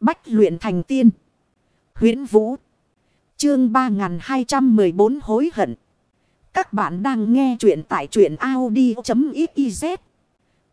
Bách luyện thành tiên. huyễn Vũ. Chương 3214 hối hận. Các bạn đang nghe truyện tại truyện Audi.xyz.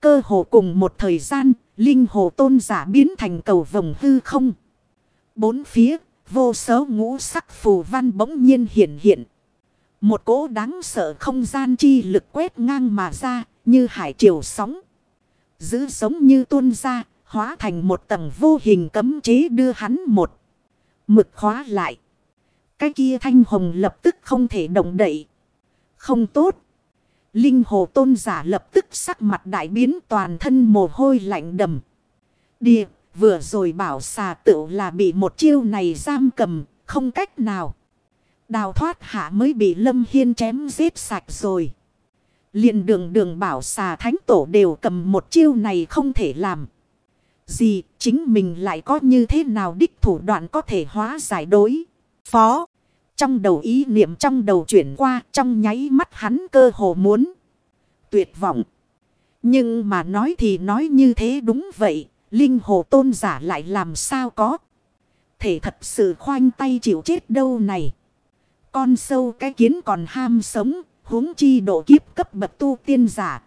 Cơ hồ cùng một thời gian, linh hồ tôn giả biến thành cầu vồng hư không. Bốn phía, vô số ngũ sắc phù văn bỗng nhiên hiện hiện. Một cỗ đáng sợ không gian chi lực quét ngang mà ra, như hải triều sóng. Giữ sống như tuôn ra, hóa thành một tầng vô hình cấm chế đưa hắn một. Mực khóa lại. Cái kia thanh hồng lập tức không thể động đậy. Không tốt. Linh hồ tôn giả lập tức sắc mặt đại biến toàn thân mồ hôi lạnh đầm. Địa, vừa rồi bảo xà tựu là bị một chiêu này giam cầm, không cách nào. Đào thoát hạ mới bị Lâm Hiên chém giết sạch rồi. liền đường đường bảo xà thánh tổ đều cầm một chiêu này không thể làm. Gì, chính mình lại có như thế nào đích thủ đoạn có thể hóa giải đối. Phó. Trong đầu ý niệm trong đầu chuyển qua, trong nháy mắt hắn cơ hồ muốn. Tuyệt vọng. Nhưng mà nói thì nói như thế đúng vậy. Linh hồ tôn giả lại làm sao có. Thể thật sự khoanh tay chịu chết đâu này. Con sâu cái kiến còn ham sống. huống chi độ kiếp cấp bậc tu tiên giả.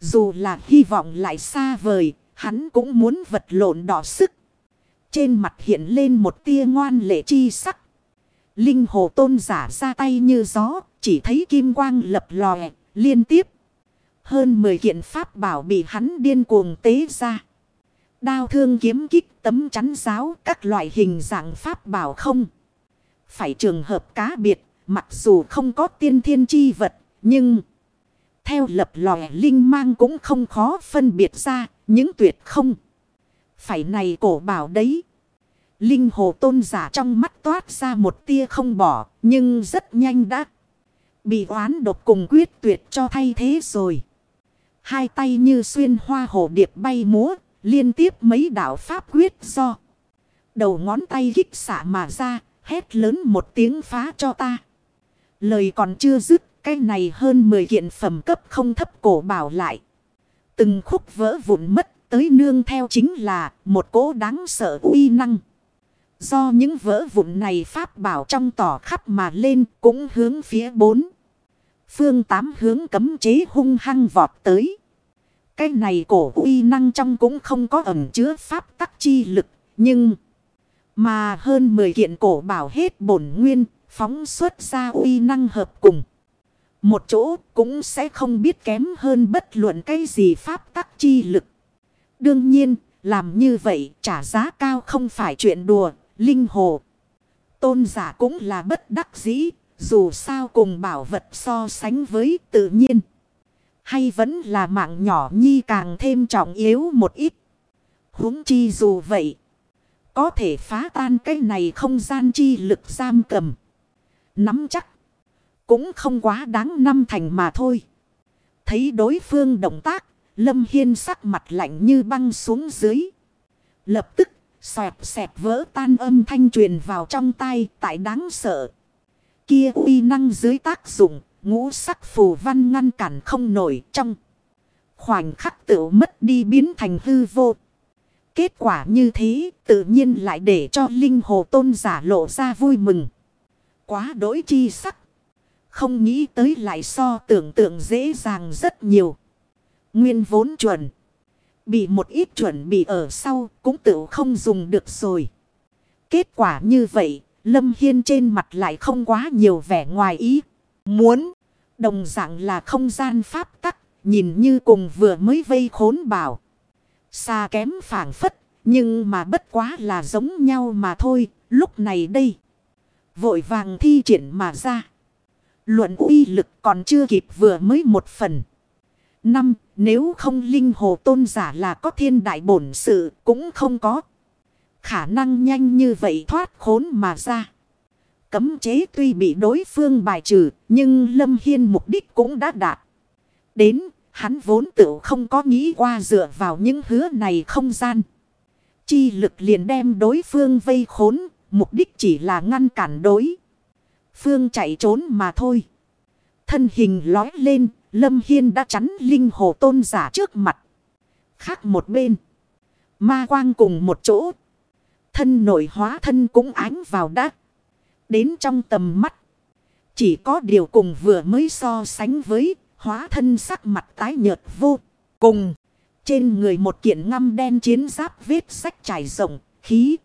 Dù là hy vọng lại xa vời. Hắn cũng muốn vật lộn đỏ sức. Trên mặt hiện lên một tia ngoan lệ chi sắc. Linh hồ tôn giả ra tay như gió, chỉ thấy kim quang lập lòe, liên tiếp. Hơn 10 kiện pháp bảo bị hắn điên cuồng tế ra. Đao thương kiếm kích tấm chắn giáo các loại hình dạng pháp bảo không. Phải trường hợp cá biệt, mặc dù không có tiên thiên chi vật, nhưng... Theo lập lòe linh mang cũng không khó phân biệt ra, những tuyệt không. Phải này cổ bảo đấy. Linh hồ tôn giả trong mắt toát ra một tia không bỏ, nhưng rất nhanh đã bị oán độc cùng quyết tuyệt cho thay thế rồi. Hai tay như xuyên hoa hồ điệp bay múa, liên tiếp mấy đạo pháp quyết do. Đầu ngón tay kích xả mà ra, hét lớn một tiếng phá cho ta. Lời còn chưa dứt, cái này hơn 10 kiện phẩm cấp không thấp cổ bảo lại. Từng khúc vỡ vụn mất tới nương theo chính là một cố đáng sợ uy năng. Do những vỡ vụn này pháp bảo trong tỏ khắp mà lên cũng hướng phía bốn. Phương tám hướng cấm chế hung hăng vọt tới. Cái này cổ uy năng trong cũng không có ẩn chứa pháp tắc chi lực. Nhưng mà hơn 10 kiện cổ bảo hết bổn nguyên, phóng xuất ra uy năng hợp cùng. Một chỗ cũng sẽ không biết kém hơn bất luận cái gì pháp tắc chi lực. Đương nhiên, làm như vậy trả giá cao không phải chuyện đùa, linh hồ. Tôn giả cũng là bất đắc dĩ, dù sao cùng bảo vật so sánh với tự nhiên. Hay vẫn là mạng nhỏ nhi càng thêm trọng yếu một ít. huống chi dù vậy, có thể phá tan cái này không gian chi lực giam cầm. Nắm chắc. Cũng không quá đáng năm thành mà thôi. Thấy đối phương động tác. Lâm Hiên sắc mặt lạnh như băng xuống dưới. Lập tức, xoẹt xẹt vỡ tan âm thanh truyền vào trong tay tại đáng sợ. Kia uy năng dưới tác dụng. Ngũ sắc phù văn ngăn cản không nổi trong. Khoảnh khắc tự mất đi biến thành hư vô. Kết quả như thế, tự nhiên lại để cho linh hồ tôn giả lộ ra vui mừng. Quá đối chi sắc. Không nghĩ tới lại so tưởng tượng dễ dàng rất nhiều. Nguyên vốn chuẩn. Bị một ít chuẩn bị ở sau cũng tự không dùng được rồi. Kết quả như vậy, Lâm Hiên trên mặt lại không quá nhiều vẻ ngoài ý. Muốn, đồng dạng là không gian pháp tắc, nhìn như cùng vừa mới vây khốn bảo. Xa kém phản phất, nhưng mà bất quá là giống nhau mà thôi, lúc này đây. Vội vàng thi triển mà ra. Luận uy lực còn chưa kịp vừa mới một phần. Năm, nếu không linh hồ tôn giả là có thiên đại bổn sự cũng không có. Khả năng nhanh như vậy thoát khốn mà ra. Cấm chế tuy bị đối phương bài trừ nhưng Lâm Hiên mục đích cũng đã đạt. Đến hắn vốn tự không có nghĩ qua dựa vào những hứa này không gian. Chi lực liền đem đối phương vây khốn mục đích chỉ là ngăn cản đối. Phương chạy trốn mà thôi. Thân hình lói lên, Lâm Hiên đã chắn linh hồ tôn giả trước mặt. Khác một bên. Ma quang cùng một chỗ. thân nội hóa thân cũng ánh vào đá. Đến trong tầm mắt. Chỉ có điều cùng vừa mới so sánh với hóa thân sắc mặt tái nhợt vô cùng. Trên người một kiện ngăm đen chiến giáp vết sách trải rộng, khí.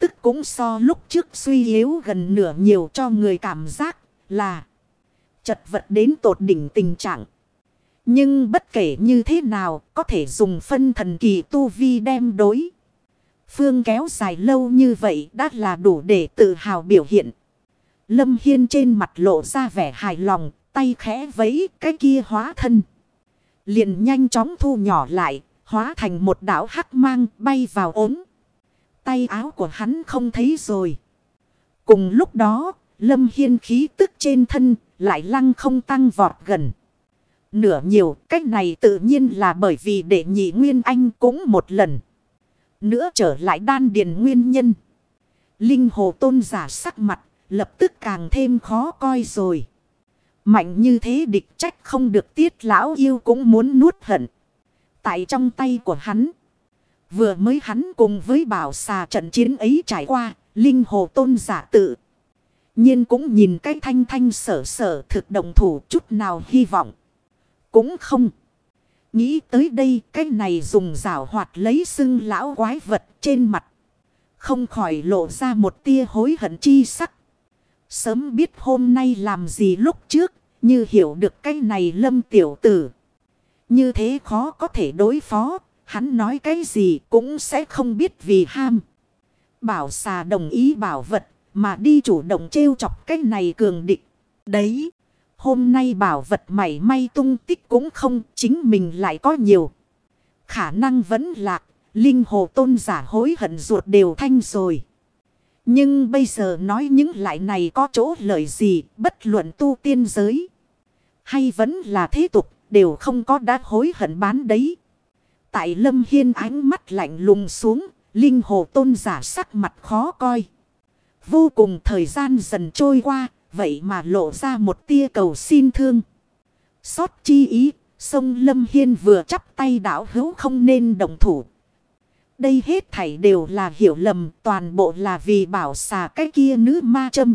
Tức cũng so lúc trước suy yếu gần nửa nhiều cho người cảm giác là chật vật đến tột đỉnh tình trạng. Nhưng bất kể như thế nào có thể dùng phân thần kỳ tu vi đem đối. Phương kéo dài lâu như vậy đã là đủ để tự hào biểu hiện. Lâm Hiên trên mặt lộ ra vẻ hài lòng, tay khẽ vấy cái kia hóa thân. Liền nhanh chóng thu nhỏ lại, hóa thành một đảo hắc mang bay vào ốm. Tay áo của hắn không thấy rồi. Cùng lúc đó, Lâm Hiên khí tức trên thân lại lăng không tăng vọt gần. Nửa nhiều, cách này tự nhiên là bởi vì để nhị Nguyên Anh cũng một lần. Nữa trở lại đan điền nguyên nhân. Linh hồ tôn giả sắc mặt, lập tức càng thêm khó coi rồi. Mạnh như thế địch trách không được tiết lão yêu cũng muốn nuốt hận. Tại trong tay của hắn. Vừa mới hắn cùng với bảo xà trận chiến ấy trải qua. Linh hồ tôn giả tự. nhiên cũng nhìn cái thanh thanh sở sở thực động thủ chút nào hy vọng. Cũng không. Nghĩ tới đây, cái này dùng rào hoạt lấy xưng lão quái vật trên mặt. Không khỏi lộ ra một tia hối hận chi sắc. Sớm biết hôm nay làm gì lúc trước, như hiểu được cái này lâm tiểu tử. Như thế khó có thể đối phó. Hắn nói cái gì cũng sẽ không biết vì ham. Bảo xà đồng ý bảo vật. Mà đi chủ động trêu chọc cái này cường địch. Đấy. Hôm nay bảo vật mảy may tung tích cũng không. Chính mình lại có nhiều. Khả năng vẫn lạc. Linh hồ tôn giả hối hận ruột đều thanh rồi. Nhưng bây giờ nói những lại này có chỗ lợi gì, bất luận tu tiên giới. Hay vẫn là thế tục, đều không có đã hối hận bán đấy. Tại lâm hiên ánh mắt lạnh lùng xuống. Linh hồ tôn giả sắc mặt khó coi. Vô cùng thời gian dần trôi qua. Vậy mà lộ ra một tia cầu xin thương. Xót chi ý. Sông Lâm Hiên vừa chắp tay đảo hữu không nên động thủ. Đây hết thảy đều là hiểu lầm. Toàn bộ là vì bảo xà cái kia nữ ma châm.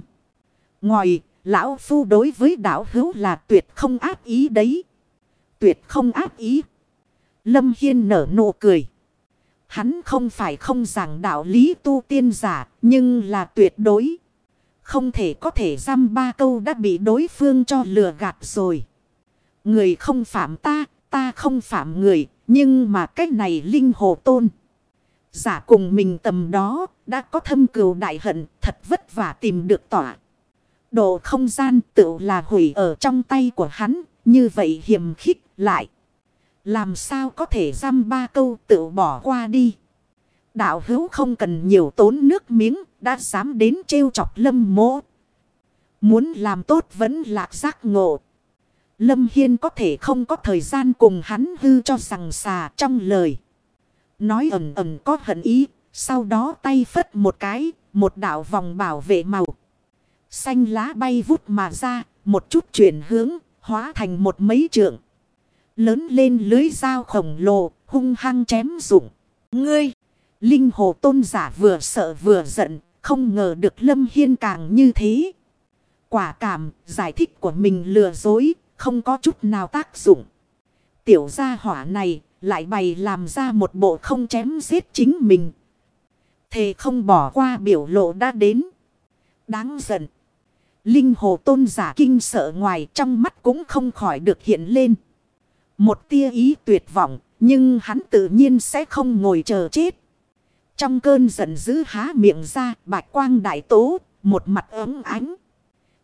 Ngoài, Lão Phu đối với đảo hữu là tuyệt không ác ý đấy. Tuyệt không ác ý. Lâm Hiên nở nụ cười. Hắn không phải không giảng đạo lý tu tiên giả, nhưng là tuyệt đối. Không thể có thể giam ba câu đã bị đối phương cho lừa gạt rồi. Người không phạm ta, ta không phạm người, nhưng mà cách này linh hồ tôn. Giả cùng mình tầm đó, đã có thâm cừu đại hận, thật vất vả tìm được tỏa. Độ không gian tự là hủy ở trong tay của hắn. Như vậy hiểm khích lại. Làm sao có thể giam ba câu tự bỏ qua đi. Đạo hữu không cần nhiều tốn nước miếng. Đã dám đến trêu chọc lâm mộ. Muốn làm tốt vẫn lạc giác ngộ. Lâm Hiên có thể không có thời gian cùng hắn hư cho rằng xà trong lời. Nói ẩm ẩm có hận ý. Sau đó tay phất một cái. Một đảo vòng bảo vệ màu. Xanh lá bay vút mà ra, một chút chuyển hướng, hóa thành một mấy trượng. Lớn lên lưới dao khổng lồ, hung hăng chém rụng. Ngươi, linh hồ tôn giả vừa sợ vừa giận, không ngờ được Lâm Hiên càng như thế. Quả cảm, giải thích của mình lừa dối, không có chút nào tác dụng. Tiểu gia hỏa này lại bày làm ra một bộ không chém giết chính mình. Thề không bỏ qua biểu lộ đã đến. Đáng giận. Linh hồ tôn giả kinh sợ ngoài trong mắt cũng không khỏi được hiện lên. Một tia ý tuyệt vọng, nhưng hắn tự nhiên sẽ không ngồi chờ chết. Trong cơn giận dữ há miệng ra, bạch quang đại tố, một mặt ấm ánh.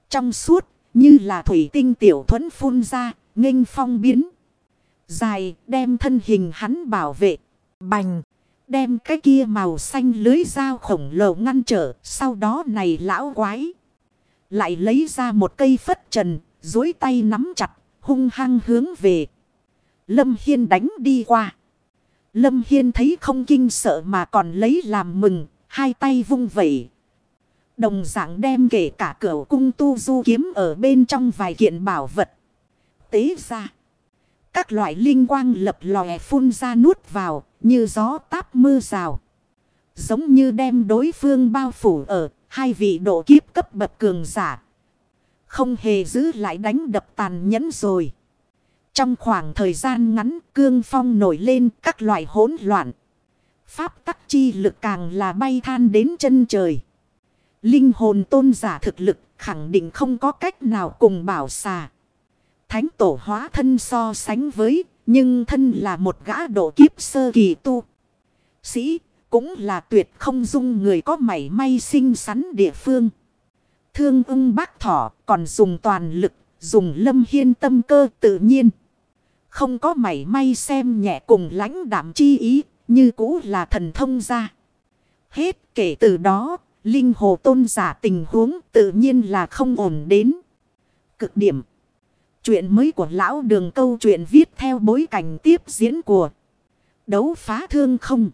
Trong suốt, như là thủy tinh tiểu thuẫn phun ra, nghênh phong biến. Dài, đem thân hình hắn bảo vệ. Bành, đem cái kia màu xanh lưới dao khổng lồ ngăn trở, sau đó này lão quái. Lại lấy ra một cây phất trần, dối tay nắm chặt, hung hăng hướng về. Lâm Hiên đánh đi qua. Lâm Hiên thấy không kinh sợ mà còn lấy làm mừng, hai tay vung vẩy. Đồng dạng đem kể cả cửa cung tu du kiếm ở bên trong vài kiện bảo vật. Tế ra. Các loại linh quang lập lòe phun ra nuốt vào, như gió táp mưa rào. Giống như đem đối phương bao phủ ở hai vị độ kiếp cấp bậc cường giả. Không hề giữ lại đánh đập tàn nhẫn rồi. Trong khoảng thời gian ngắn cương phong nổi lên các loại hỗn loạn. Pháp tắc chi lực càng là bay than đến chân trời. Linh hồn tôn giả thực lực khẳng định không có cách nào cùng bảo xà. Thánh tổ hóa thân so sánh với, nhưng thân là một gã độ kiếp sơ kỳ tu. Sĩ, cũng là tuyệt không dung người có mảy may sinh sắn địa phương. Thương ưng bác thỏ còn dùng toàn lực, dùng lâm hiên tâm cơ tự nhiên. Không có mảy may xem nhẹ cùng lãnh đảm chi ý, như cũ là thần thông ra. Hết kể từ đó, linh hồ tôn giả tình huống tự nhiên là không ổn đến. Cực điểm. Chuyện mới của lão đường câu chuyện viết theo bối cảnh tiếp diễn của đấu phá thương không.